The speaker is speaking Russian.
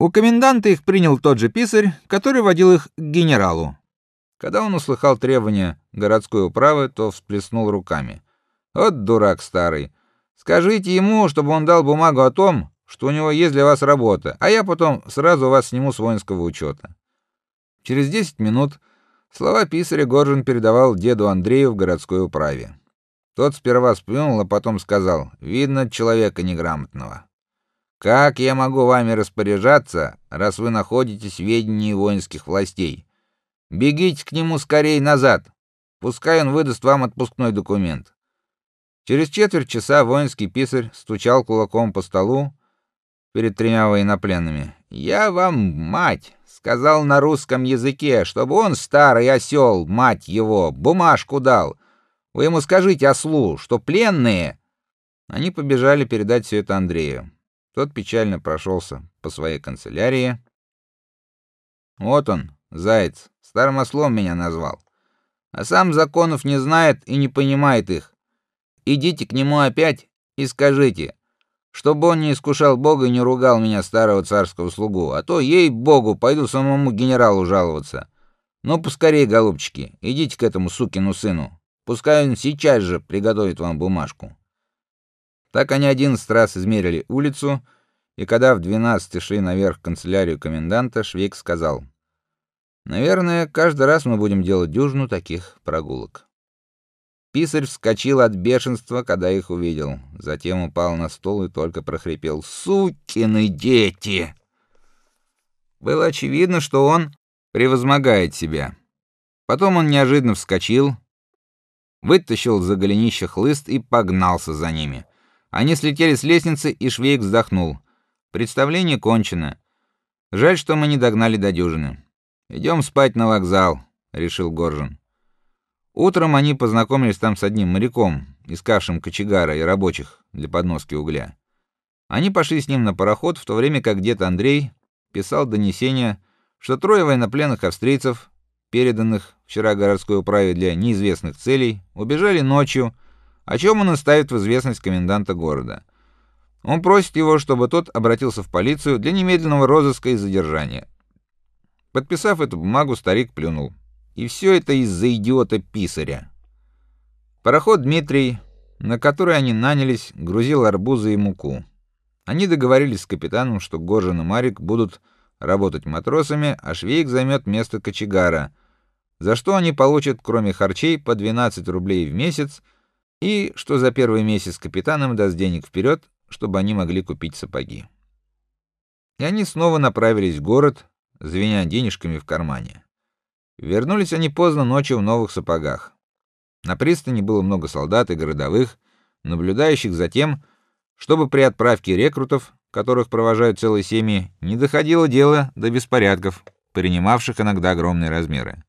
У коменданта их принял тот же писарь, который водил их к генералу. Когда он услыхал требования городской управы, то всплеснул руками. Вот дурак старый. Скажите ему, чтобы он дал бумагу о том, что у него есть для вас работа, а я потом сразу вас сниму с воинского учета. Через 10 минут слова писаря Горжин передавал деду Андрею в городской управе. Тот сперва сплюнул, а потом сказал: "Видно человека неграмотного. Как я могу вами распоряжаться, раз вы находитесь в ведении воинских властей? Бегите к нему скорей назад. Пускай он выдаст вам отпускной документ". Через четверть часа воинский писарь стучал кулаком по столу перед тремя военнопленными. "Я вам, мать, сказал на русском языке, чтобы он старый осел, мать его, бумажку дал. Вы ему скажите ослу, что пленные". Они побежали передать все это Андрею. Тот печально прошелся по своей канцелярии. Вот он, заяц, старым ослом меня назвал. А сам законов не знает и не понимает их. Идите к нему опять и скажите, чтобы он не искушал Бога и не ругал меня старого царского слугу, а то ей-богу пойду самому генералу жаловаться. Ну поскорей, голубчики, идите к этому сукину сыну. Пускай он сейчас же приготовит вам бумажку. Так они одиннадцать раз измерили улицу, и когда в двенадцать шли наверх в канцелярию коменданта, Швейк сказал: "Наверное, каждый раз мы будем делать дюжину таких прогулок". Писарь вскочил от бешенства, когда их увидел, затем упал на стол и только прохрипел: "Сукины дети!" Было очевидно, что он превозмогает себя. Потом он неожиданно вскочил, вытащил за голенище хлыст и погнался за ними. Они слетели с лестницы, и Швейк вздохнул. Представление кончено. Жаль, что мы не догнали до дюжины. Идем спать на вокзал, решил Горжин. Утром они познакомились там с одним моряком, искавшим кочегара и рабочих для подноски угля. Они пошли с ним на пароход, в то время как дед Андрей писал донесение, что трое военнопленных австрийцев, переданных вчера городской управе для неизвестных целей, убежали ночью о чем он ставит в известность коменданта города. Он просит его, чтобы тот обратился в полицию для немедленного розыска и задержания. Подписав эту бумагу, старик плюнул. И все это из-за идиота-писаря. Пароход Дмитрий, на который они нанялись, грузил арбузы и муку. Они договорились с капитаном, что Горжин и Марик будут работать матросами, а Швейк займет место кочегара, за что они получат, кроме харчей, по 12 рублей в месяц и что за первый месяц капитанам даст денег вперед, чтобы они могли купить сапоги. И они снова направились в город, звеня денежками в кармане. Вернулись они поздно ночью в новых сапогах. На пристани было много солдат и городовых, наблюдающих за тем, чтобы при отправке рекрутов, которых провожают целые семьи, не доходило дело до беспорядков, принимавших иногда огромные размеры.